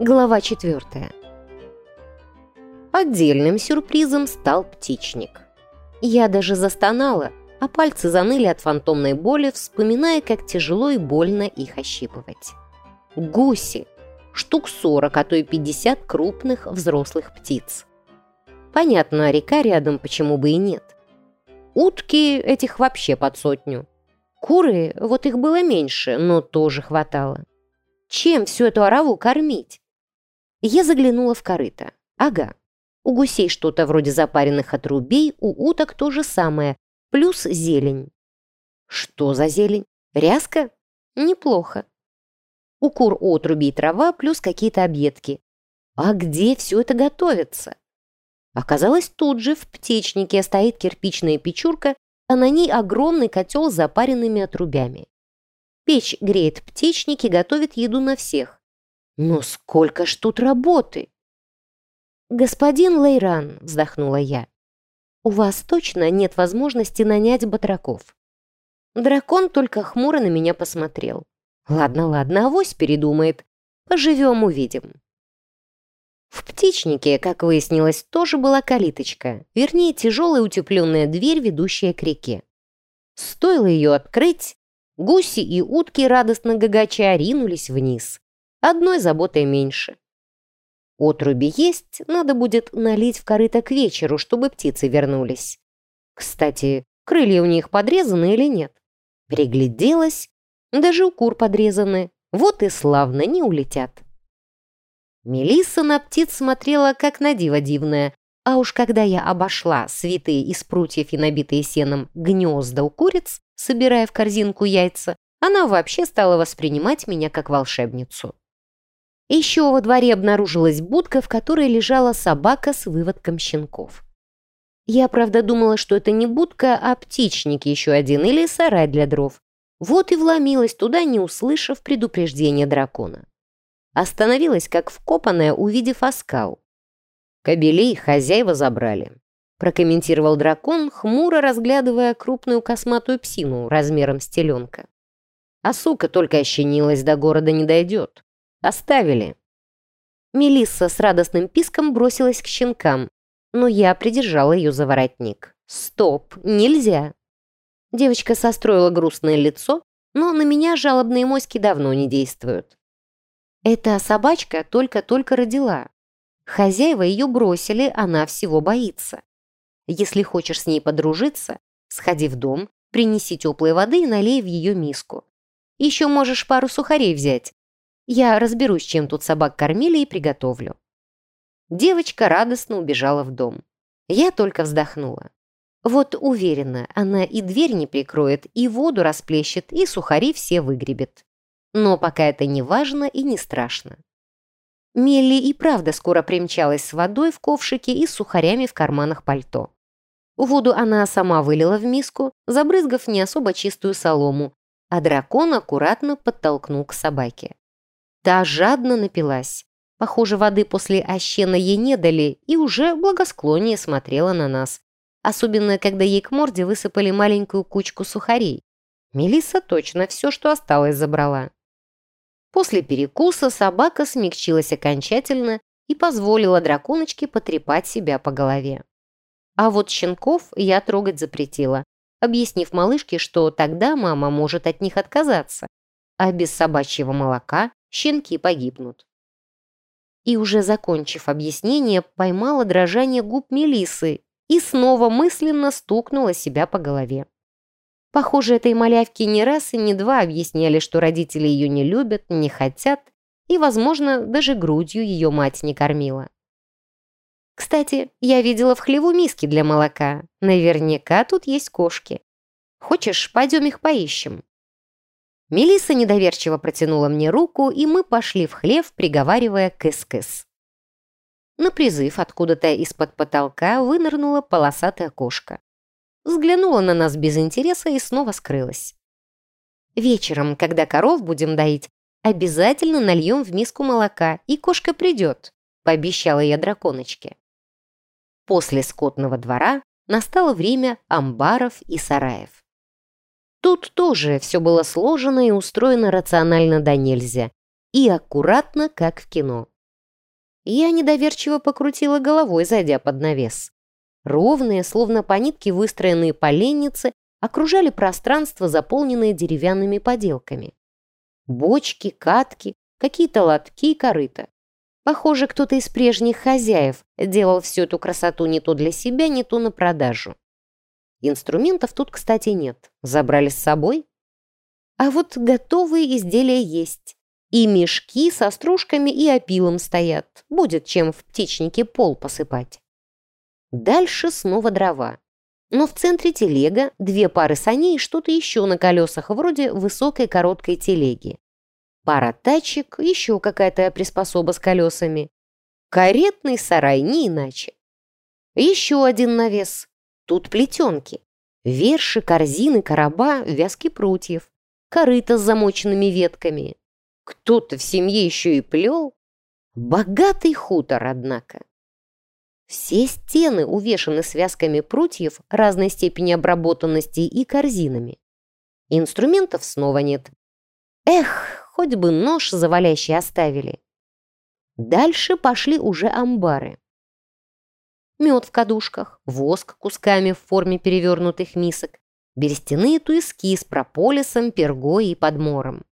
Глава четвертая. Отдельным сюрпризом стал птичник. Я даже застонала, а пальцы заныли от фантомной боли, вспоминая, как тяжело и больно их ощипывать. Гуси. Штук 40, а то и 50 крупных взрослых птиц. Понятно, река рядом, почему бы и нет. Утки этих вообще под сотню. Куры, вот их было меньше, но тоже хватало. Чем всю эту ораву кормить? Я заглянула в корыто. Ага. У гусей что-то вроде запаренных отрубей, у уток то же самое, плюс зелень. Что за зелень? Ряска? Неплохо. У кур отрубей трава, плюс какие-то объедки. А где все это готовится? Оказалось, тут же в птичнике стоит кирпичная печурка, а на ней огромный котел с запаренными отрубями. Печь греет птичники, готовит еду на всех. Но сколько ж тут работы! «Господин Лейран», — вздохнула я, — «у вас точно нет возможности нанять батраков?» Дракон только хмуро на меня посмотрел. «Ладно, ладно, авось передумает. Поживем, увидим». В птичнике, как выяснилось, тоже была калиточка, вернее, тяжелая утепленная дверь, ведущая к реке. Стоило ее открыть, гуси и утки радостно гагача ринулись вниз. Одной заботой меньше. Отруби есть, надо будет налить в корыто к вечеру, чтобы птицы вернулись. Кстати, крылья у них подрезаны или нет? Пригляделась, даже у кур подрезаны. Вот и славно, не улетят. Мелисса на птиц смотрела, как на диво дивное, а уж когда я обошла свитые из прутьев и набитые сеном гнезда у куриц, собирая в корзинку яйца, она вообще стала воспринимать меня как волшебницу. Еще во дворе обнаружилась будка, в которой лежала собака с выводком щенков. Я, правда, думала, что это не будка, а птичник еще один или сарай для дров. Вот и вломилась туда, не услышав предупреждения дракона. Остановилась, как вкопанная, увидев оскал. Кобелей хозяева забрали. Прокомментировал дракон, хмуро разглядывая крупную косматую псину размером с теленка. А сука только ощенилась, до города не дойдет. Оставили. Мелисса с радостным писком бросилась к щенкам, но я придержала ее за воротник. «Стоп! Нельзя!» Девочка состроила грустное лицо, но на меня жалобные моськи давно не действуют. Эта собачка только-только родила. Хозяева ее бросили, она всего боится. Если хочешь с ней подружиться, сходи в дом, принеси теплой воды и налей в ее миску. Еще можешь пару сухарей взять, я разберусь, чем тут собак кормили и приготовлю». Девочка радостно убежала в дом. Я только вздохнула. Вот уверена, она и дверь не прикроет, и воду расплещет, и сухари все выгребет. Но пока это не важно и не страшно. Мелли и правда скоро примчалась с водой в ковшике и с сухарями в карманах пальто. Воду она сама вылила в миску, забрызгав не особо чистую солому, а дракон аккуратно подтолкнул к собаке. Та жадно напилась. Похоже, воды после ощена ей не дали и уже благосклоннее смотрела на нас. Особенно, когда ей к морде высыпали маленькую кучку сухарей. Мелисса точно все, что осталось, забрала. После перекуса собака смягчилась окончательно и позволила драконочке потрепать себя по голове. А вот щенков я трогать запретила, объяснив малышке, что тогда мама может от них отказаться, а без собачьего молока щенки погибнут. И уже закончив объяснение, поймала дрожание губ Мелисы и снова мысленно стукнула себя по голове. Похоже, этой малявке не раз и не два объясняли, что родители ее не любят, не хотят, и, возможно, даже грудью ее мать не кормила. Кстати, я видела в хлеву миски для молока. Наверняка тут есть кошки. Хочешь, пойдем их поищем? Мелисса недоверчиво протянула мне руку, и мы пошли в хлев, приговаривая «кыс-кыс». На призыв откуда-то из-под потолка вынырнула полосатая кошка. Взглянула на нас без интереса и снова скрылась. «Вечером, когда коров будем доить, обязательно нальем в миску молока, и кошка придет», — пообещала я драконочке. После скотного двора настало время амбаров и сараев. Тут тоже все было сложено и устроено рационально до нельзя. И аккуратно, как в кино. Я недоверчиво покрутила головой, зайдя под навес. Ровные, словно по нитке выстроенные поленницы, окружали пространство, заполненное деревянными поделками. Бочки, катки, какие-то лотки и корыта. Похоже, кто-то из прежних хозяев делал всю эту красоту не то для себя, не то на продажу. Инструментов тут, кстати, нет. Забрали с собой? А вот готовые изделия есть. И мешки со стружками и опилом стоят. Будет чем в птичнике пол посыпать. Дальше снова дрова. Но в центре телега, две пары саней и что-то еще на колесах, вроде высокой короткой телеги. Пара тачек, еще какая-то приспособа с колесами. Каретный сарай, не иначе. Еще один навес. Тут плетенки. Верши, корзины, короба, вязки прутьев. Корыто с замоченными ветками. Кто-то в семье еще и плел. Богатый хутор, однако. Все стены увешаны связками прутьев разной степени обработанности и корзинами. Инструментов снова нет. Эх, хоть бы нож завалящий оставили. Дальше пошли уже амбары. Мед в кадушках, воск кусками в форме перевернутых мисок, берестяные туиски с прополисом, пергой и подмором.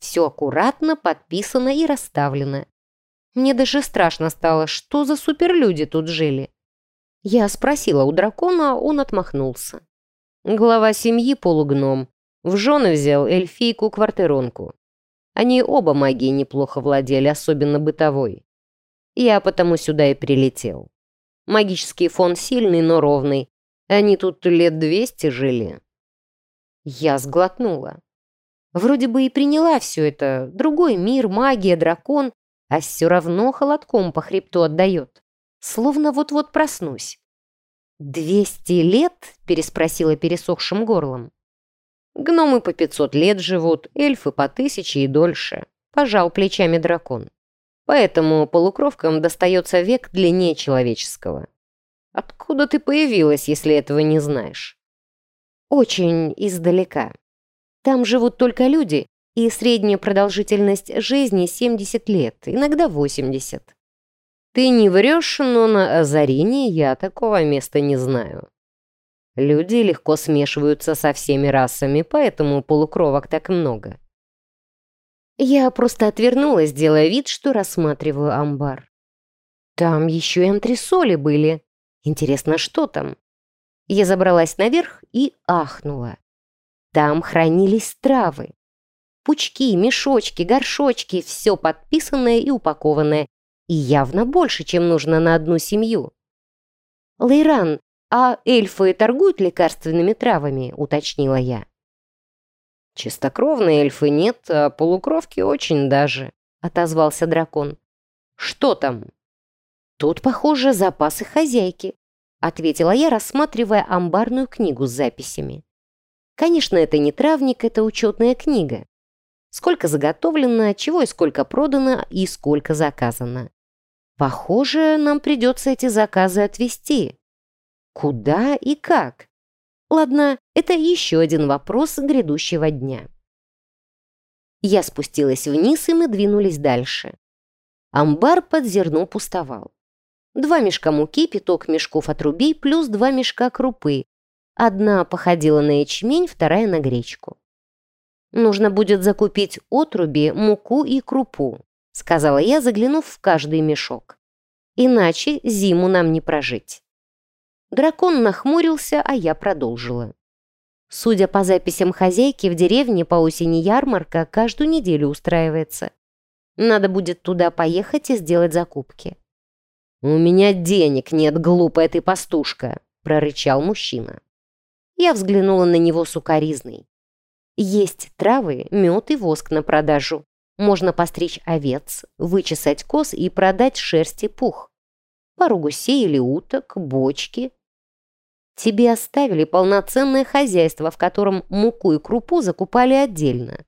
Все аккуратно подписано и расставлено. Мне даже страшно стало, что за суперлюди тут жили. Я спросила у дракона, он отмахнулся. Глава семьи полугном. В жены взял эльфийку-квартиронку. Они оба магией неплохо владели, особенно бытовой. Я потому сюда и прилетел. Магический фон сильный, но ровный. Они тут лет двести жили. Я сглотнула. Вроде бы и приняла все это. Другой мир, магия, дракон а все равно холодком по хребту отдает. Словно вот-вот проснусь. «Двести лет?» – переспросила пересохшим горлом. «Гномы по пятьсот лет живут, эльфы по тысяче и дольше», – пожал плечами дракон. «Поэтому полукровкам достается век длиннее человеческого. Откуда ты появилась, если этого не знаешь?» «Очень издалека. Там живут только люди, и средняя продолжительность жизни 70 лет, иногда 80. Ты не врешь, но на озарении я такого места не знаю. Люди легко смешиваются со всеми расами, поэтому полукровок так много. Я просто отвернулась, делая вид, что рассматриваю амбар. Там еще и антресоли были. Интересно, что там? Я забралась наверх и ахнула. Там хранились травы. Пучки, мешочки, горшочки, все подписанное и упакованное. И явно больше, чем нужно на одну семью. «Лейран, а эльфы торгуют лекарственными травами?» – уточнила я. «Чистокровные эльфы нет, а полукровки очень даже», – отозвался дракон. «Что там?» «Тут, похоже, запасы хозяйки», – ответила я, рассматривая амбарную книгу с записями. «Конечно, это не травник, это учетная книга. Сколько заготовлено, чего и сколько продано и сколько заказано. Похоже, нам придется эти заказы отвезти. Куда и как? Ладно, это еще один вопрос грядущего дня. Я спустилась вниз, и мы двинулись дальше. Амбар под зерно пустовал. Два мешка муки, пяток мешков отрубей, плюс два мешка крупы. Одна походила на ячмень, вторая на гречку. Нужно будет закупить отруби, муку и крупу», — сказала я, заглянув в каждый мешок. «Иначе зиму нам не прожить». Дракон нахмурился, а я продолжила. Судя по записям хозяйки, в деревне по осени ярмарка каждую неделю устраивается. Надо будет туда поехать и сделать закупки. «У меня денег нет, глупая ты пастушка», — прорычал мужчина. Я взглянула на него сукоризной. Есть травы, мед и воск на продажу. Можно постричь овец, вычесать коз и продать шерсть и пух. Пару гусей или уток, бочки. Тебе оставили полноценное хозяйство, в котором муку и крупу закупали отдельно.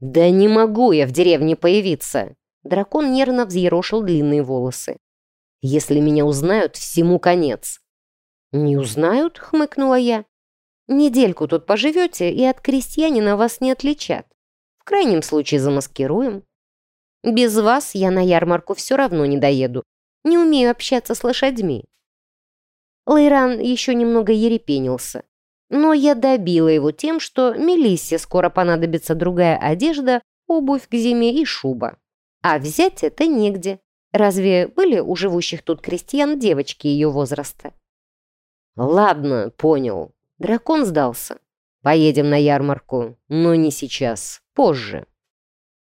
«Да не могу я в деревне появиться!» Дракон нервно взъерошил длинные волосы. «Если меня узнают, всему конец». «Не узнают?» — хмыкнула я. Недельку тут поживете, и от крестьянина вас не отличат. В крайнем случае замаскируем. Без вас я на ярмарку все равно не доеду. Не умею общаться с лошадьми». Лейран еще немного ерепенился. Но я добила его тем, что Мелиссе скоро понадобится другая одежда, обувь к зиме и шуба. А взять это негде. Разве были у живущих тут крестьян девочки ее возраста? Ладно, понял. Дракон сдался. Поедем на ярмарку, но не сейчас, позже.